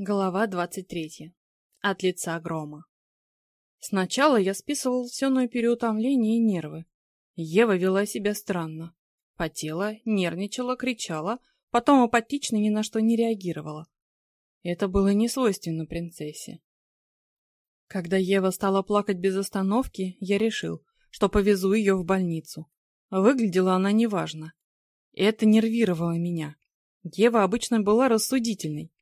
Глава 23. От лица грома. Сначала я списывал все на переутомление и нервы. Ева вела себя странно. Потела, нервничала, кричала, потом апатично ни на что не реагировала. Это было не свойственно принцессе. Когда Ева стала плакать без остановки, я решил, что повезу ее в больницу. Выглядела она неважно. Это нервировало меня. Ева обычно была рассудительной,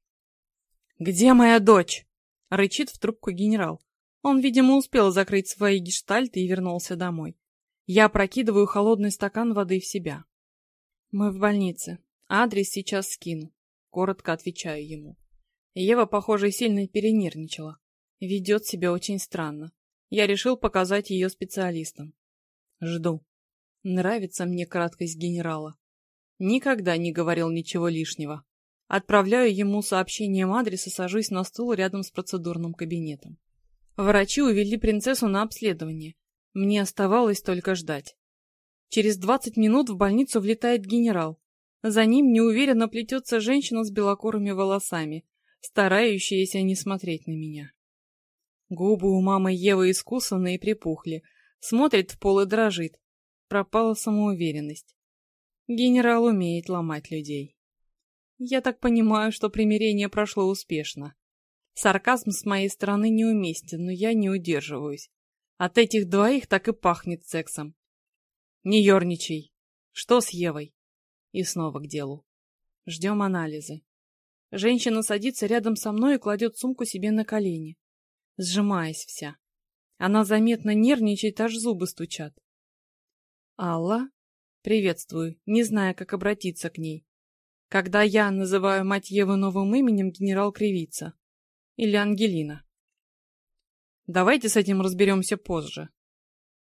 «Где моя дочь?» — рычит в трубку генерал. Он, видимо, успел закрыть свои гештальты и вернулся домой. Я прокидываю холодный стакан воды в себя. «Мы в больнице. Адрес сейчас скину». Коротко отвечаю ему. Ева, похоже, сильно перенервничала. Ведет себя очень странно. Я решил показать ее специалистам. Жду. Нравится мне краткость генерала. Никогда не говорил ничего лишнего. Отправляю ему сообщением адреса, сажусь на стул рядом с процедурным кабинетом. Врачи увели принцессу на обследование. Мне оставалось только ждать. Через двадцать минут в больницу влетает генерал. За ним неуверенно плетется женщина с белокурыми волосами, старающаяся не смотреть на меня. Губы у мамы Евы искусаны и припухли, смотрит в пол и дрожит. Пропала самоуверенность. Генерал умеет ломать людей. Я так понимаю, что примирение прошло успешно. Сарказм с моей стороны неуместен, но я не удерживаюсь. От этих двоих так и пахнет сексом. Не ерничай. Что с Евой? И снова к делу. Ждем анализы. Женщина садится рядом со мной и кладет сумку себе на колени, сжимаясь вся. Она заметно нервничает, аж зубы стучат. Алла? Приветствую, не зная, как обратиться к ней. Когда я называю мать Евы новым именем, генерал кривится. Или Ангелина. Давайте с этим разберемся позже.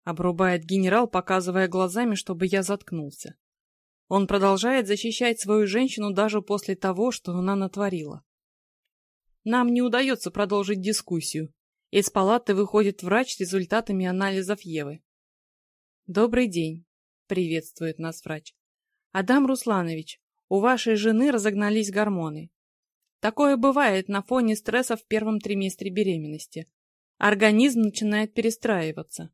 Обрубает генерал, показывая глазами, чтобы я заткнулся. Он продолжает защищать свою женщину даже после того, что она натворила. Нам не удается продолжить дискуссию. Из палаты выходит врач с результатами анализов Евы. «Добрый день», — приветствует нас врач. «Адам Русланович, у вашей жены разогнались гормоны. Такое бывает на фоне стресса в первом триместре беременности. Организм начинает перестраиваться.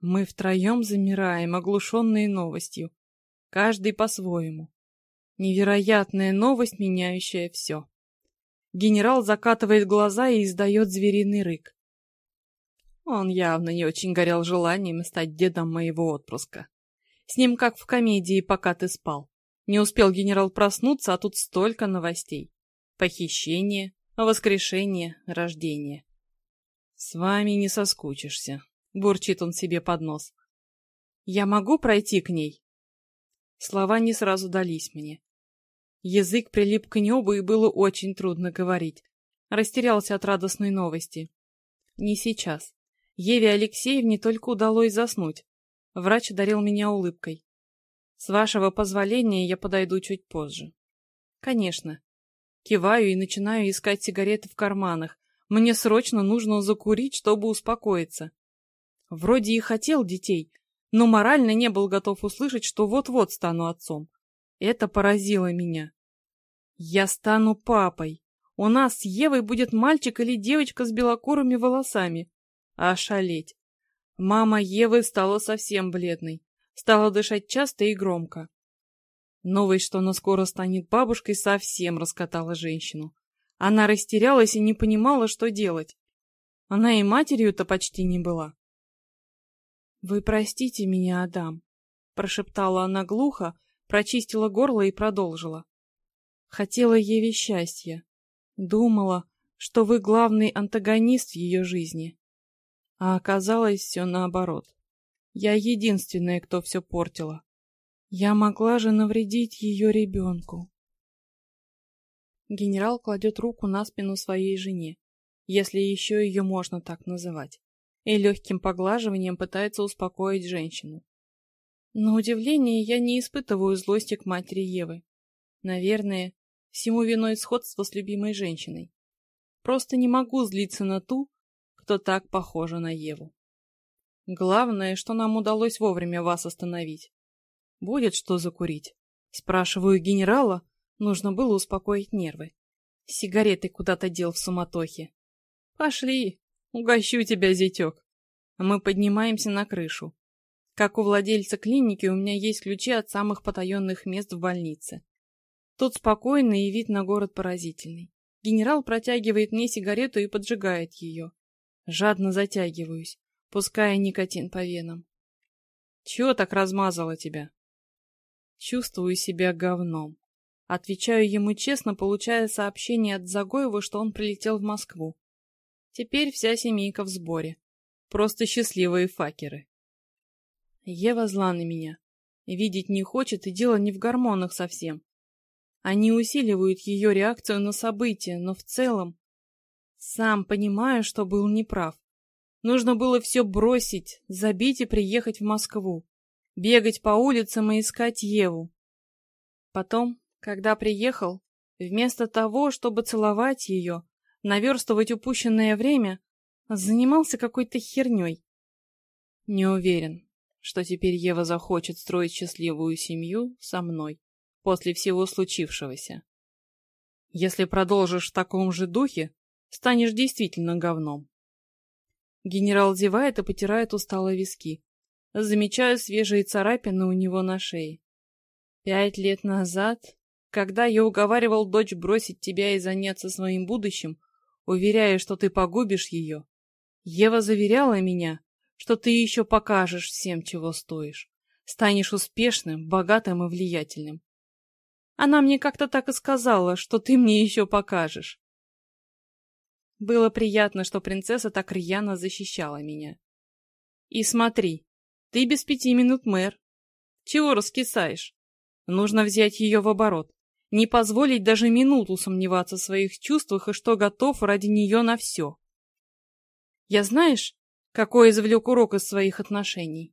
Мы втроем замираем, оглушенные новостью. Каждый по-своему. Невероятная новость, меняющая все. Генерал закатывает глаза и издает звериный рык. Он явно не очень горел желанием стать дедом моего отпрыска. С ним как в комедии «Пока ты спал». Не успел генерал проснуться, а тут столько новостей. Похищение, воскрешение, рождение. «С вами не соскучишься», — бурчит он себе под нос. «Я могу пройти к ней?» Слова не сразу дались мне. Язык прилип к небу, и было очень трудно говорить. Растерялся от радостной новости. Не сейчас. Еве Алексеевне только удалось заснуть. Врач дарил меня улыбкой. С вашего позволения я подойду чуть позже. Конечно. Киваю и начинаю искать сигареты в карманах. Мне срочно нужно закурить, чтобы успокоиться. Вроде и хотел детей, но морально не был готов услышать, что вот-вот стану отцом. Это поразило меня. Я стану папой. У нас с Евой будет мальчик или девочка с белокурыми волосами. Ошалеть. Мама Евы стала совсем бледной. Стала дышать часто и громко. Новость, что она скоро станет бабушкой, совсем раскатала женщину. Она растерялась и не понимала, что делать. Она и матерью-то почти не была. «Вы простите меня, Адам», — прошептала она глухо, прочистила горло и продолжила. «Хотела Еве счастья. Думала, что вы главный антагонист в ее жизни. А оказалось все наоборот. Я единственная, кто все портила. Я могла же навредить ее ребенку. Генерал кладет руку на спину своей жене, если еще ее можно так называть, и легким поглаживанием пытается успокоить женщину. На удивление я не испытываю злости к матери Евы. Наверное, всему виной сходство с любимой женщиной. Просто не могу злиться на ту, кто так похожа на Еву. Главное, что нам удалось вовремя вас остановить. Будет что закурить? Спрашиваю генерала, нужно было успокоить нервы. Сигареты куда-то дел в суматохе. Пошли, угощу тебя, зятек. Мы поднимаемся на крышу. Как у владельца клиники, у меня есть ключи от самых потаенных мест в больнице. Тут спокойно и вид на город поразительный. Генерал протягивает мне сигарету и поджигает ее. Жадно затягиваюсь, пуская никотин по венам. Чего так размазало тебя? Чувствую себя говном. Отвечаю ему честно, получая сообщение от Загоева, что он прилетел в Москву. Теперь вся семейка в сборе. Просто счастливые факеры. Ева зла на меня. Видеть не хочет, и дело не в гормонах совсем. Они усиливают ее реакцию на события, но в целом... Сам понимаю, что был неправ. Нужно было все бросить, забить и приехать в Москву. Бегать по улицам и искать Еву. Потом, когда приехал, вместо того, чтобы целовать ее, наверстывать упущенное время, занимался какой-то херней. Не уверен, что теперь Ева захочет строить счастливую семью со мной после всего случившегося. Если продолжишь в таком же духе, станешь действительно говном. Генерал зевает и потирает устало виски. Замечаю свежие царапины у него на шее. Пять лет назад, когда я уговаривал дочь бросить тебя и заняться своим будущим, уверяя, что ты погубишь ее, Ева заверяла меня, что ты еще покажешь всем, чего стоишь. Станешь успешным, богатым и влиятельным. Она мне как-то так и сказала, что ты мне еще покажешь. Было приятно, что принцесса так рьяно защищала меня. И смотри, ты без пяти минут мэр. Чего раскисаешь? Нужно взять ее в оборот. Не позволить даже минуту сомневаться в своих чувствах и что готов ради нее на все. Я знаешь, какой извлек урок из своих отношений?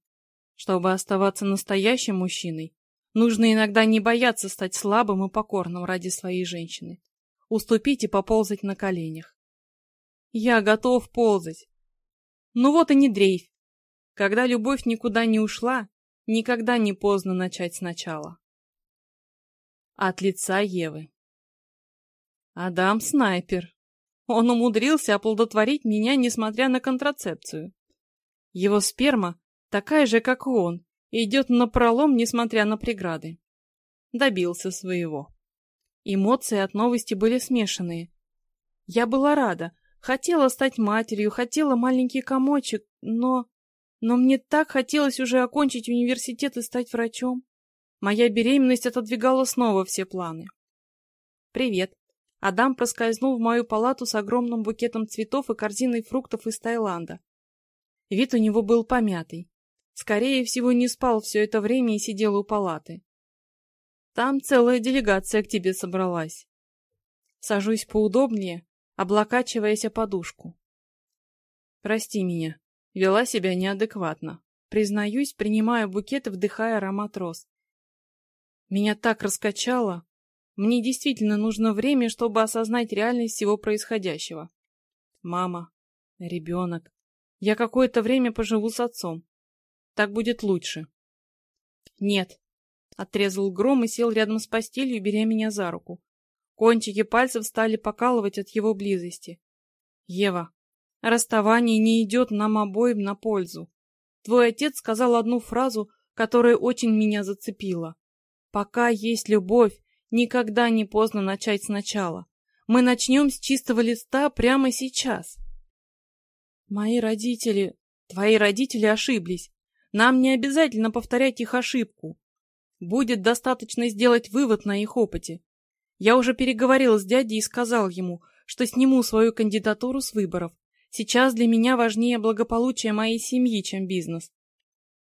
Чтобы оставаться настоящим мужчиной, нужно иногда не бояться стать слабым и покорным ради своей женщины. Уступить и поползать на коленях. Я готов ползать. Ну вот и не дрейфь. Когда любовь никуда не ушла, никогда не поздно начать сначала. От лица Евы. Адам снайпер. Он умудрился оплодотворить меня, несмотря на контрацепцию. Его сперма такая же, как и он, и идет напролом, несмотря на преграды. Добился своего. Эмоции от новости были смешанные. Я была рада, хотела стать матерью, хотела маленький комочек, но... Но мне так хотелось уже окончить университет и стать врачом. Моя беременность отодвигала снова все планы. «Привет», Адам проскользнул в мою палату с огромным букетом цветов и корзиной фруктов из Таиланда. Вид у него был помятый. Скорее всего, не спал все это время и сидел у палаты. Там целая делегация к тебе собралась. Сажусь поудобнее, облокачиваясь о подушку. Прости меня, вела себя неадекватно. Признаюсь, принимаю букет и вдыхая аромат роз. Меня так раскачало, мне действительно нужно время, чтобы осознать реальность всего происходящего. Мама, ребенок. Я какое-то время поживу с отцом. Так будет лучше. Нет. Отрезал гром и сел рядом с постелью, беря меня за руку. Кончики пальцев стали покалывать от его близости. Ева, расставание не идет нам обоим на пользу. Твой отец сказал одну фразу, которая очень меня зацепила. Пока есть любовь, Никогда не поздно начать сначала. Мы начнем с чистого листа прямо сейчас. Мои родители... Твои родители ошиблись. Нам не обязательно повторять их ошибку. Будет достаточно сделать вывод на их опыте. Я уже переговорил с дядей и сказал ему, что сниму свою кандидатуру с выборов. Сейчас для меня важнее благополучие моей семьи, чем бизнес.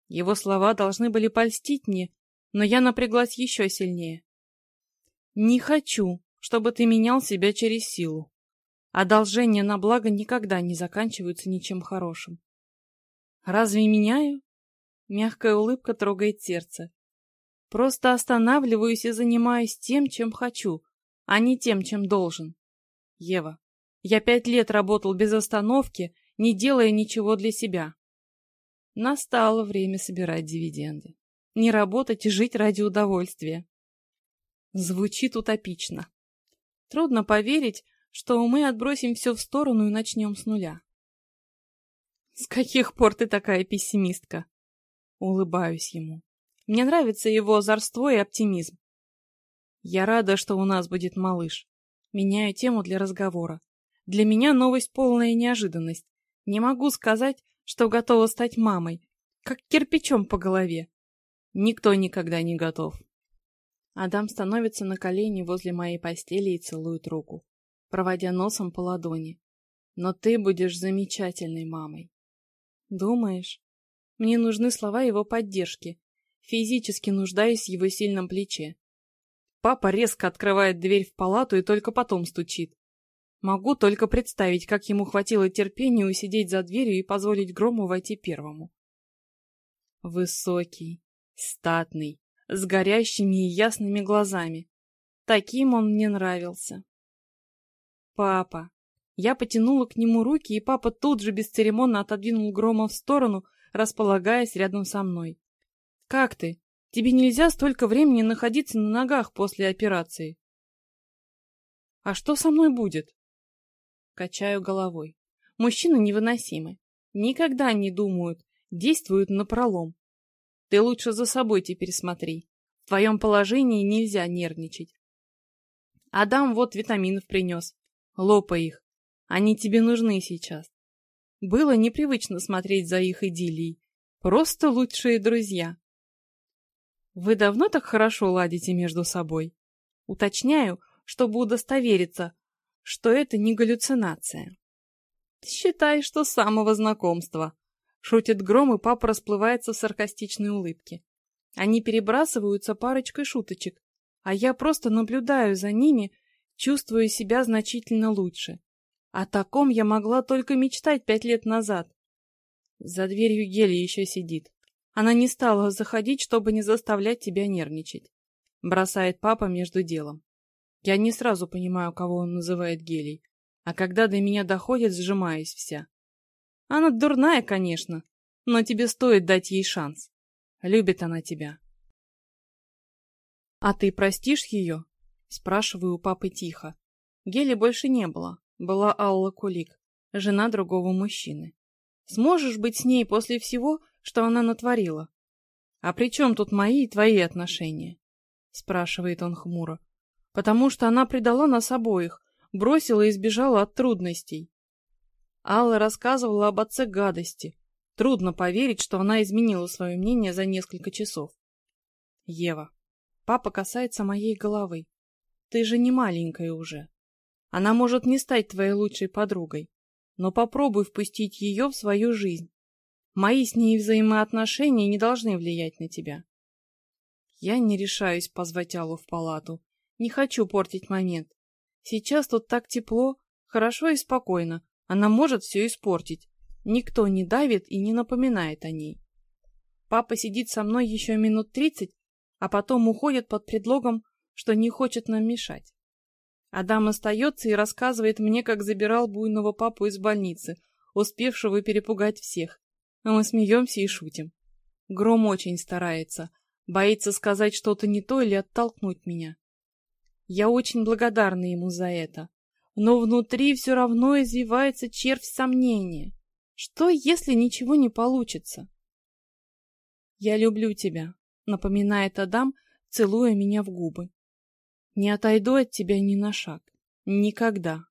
Его слова должны были польстить мне, но я напряглась еще сильнее. Не хочу, чтобы ты менял себя через силу. Одолжения на благо никогда не заканчиваются ничем хорошим. Разве меняю? Мягкая улыбка трогает сердце. Просто останавливаюсь и занимаюсь тем, чем хочу, а не тем, чем должен. Ева, я пять лет работал без остановки, не делая ничего для себя. Настало время собирать дивиденды. Не работать и жить ради удовольствия. Звучит утопично. Трудно поверить, что мы отбросим все в сторону и начнем с нуля. С каких пор ты такая пессимистка? Улыбаюсь ему. Мне нравится его озорство и оптимизм. Я рада, что у нас будет малыш. Меняю тему для разговора. Для меня новость полная неожиданность. Не могу сказать, что готова стать мамой, как кирпичом по голове. Никто никогда не готов. Адам становится на колени возле моей постели и целует руку, проводя носом по ладони. Но ты будешь замечательной мамой. Думаешь? Мне нужны слова его поддержки. Физически нуждаюсь в его сильном плече. Папа резко открывает дверь в палату и только потом стучит. Могу только представить, как ему хватило терпения усидеть за дверью и позволить Грому войти первому. Высокий, статный, с горящими и ясными глазами. Таким он мне нравился. Папа. Я потянула к нему руки, и папа тут же бесцеремонно отодвинул Грома в сторону, располагаясь рядом со мной. «Как ты? Тебе нельзя столько времени находиться на ногах после операции». «А что со мной будет?» Качаю головой. Мужчины невыносимы. Никогда не думают, действуют напролом. Ты лучше за собой теперь смотри. В твоем положении нельзя нервничать. Адам вот витаминов принес. Лопай их. Они тебе нужны сейчас. Было непривычно смотреть за их идиллией. Просто лучшие друзья. Вы давно так хорошо ладите между собой? Уточняю, чтобы удостовериться, что это не галлюцинация. Считай, что с самого знакомства. Шутит Гром, и папа расплывается в саркастичной улыбке. Они перебрасываются парочкой шуточек, а я просто наблюдаю за ними, чувствую себя значительно лучше. О таком я могла только мечтать пять лет назад. За дверью Гели еще сидит. Она не стала заходить, чтобы не заставлять тебя нервничать. Бросает папа между делом. Я не сразу понимаю, кого он называет Гелей. А когда до меня доходит, сжимаюсь вся. Она дурная, конечно, но тебе стоит дать ей шанс. Любит она тебя. А ты простишь ее? Спрашиваю у папы тихо. Гели больше не было. Была Алла Кулик, жена другого мужчины. Сможешь быть с ней после всего, что она натворила? А при чем тут мои и твои отношения? Спрашивает он хмуро. Потому что она предала нас обоих, бросила и сбежала от трудностей. Алла рассказывала об отце гадости. Трудно поверить, что она изменила свое мнение за несколько часов. Ева, папа касается моей головы. Ты же не маленькая уже. Она может не стать твоей лучшей подругой, но попробуй впустить ее в свою жизнь. Мои с ней взаимоотношения не должны влиять на тебя. Я не решаюсь позвать Аллу в палату. Не хочу портить момент. Сейчас тут так тепло, хорошо и спокойно. Она может все испортить. Никто не давит и не напоминает о ней. Папа сидит со мной еще минут тридцать, а потом уходит под предлогом, что не хочет нам мешать. Адам остается и рассказывает мне, как забирал буйного папу из больницы, успевшего перепугать всех. А мы смеемся и шутим. Гром очень старается, боится сказать что-то не то или оттолкнуть меня. Я очень благодарна ему за это, но внутри все равно извивается червь сомнения. Что, если ничего не получится? «Я люблю тебя», — напоминает Адам, целуя меня в губы. «Не отойду от тебя ни на шаг. Никогда».